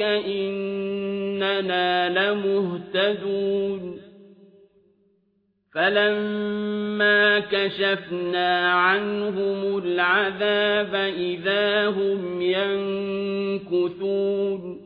إننا لمهتدون. فلما كشفنا عنهم العذاب إذا هم ينكثون.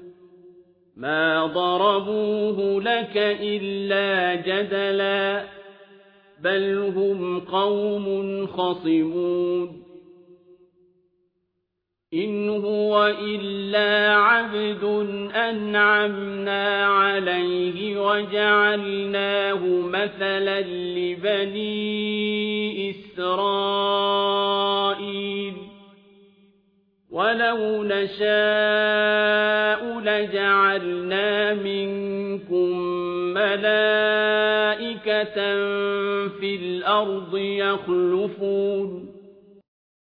ما ضربوه لك إلا جدلا بل هم قوم خصمون إن هو إلا عبد أنعمنا عليه وجعلناه مثلا لبني إسرائيل ولو نشاء لجعلنا منكم ملائكة في الأرض يخلفون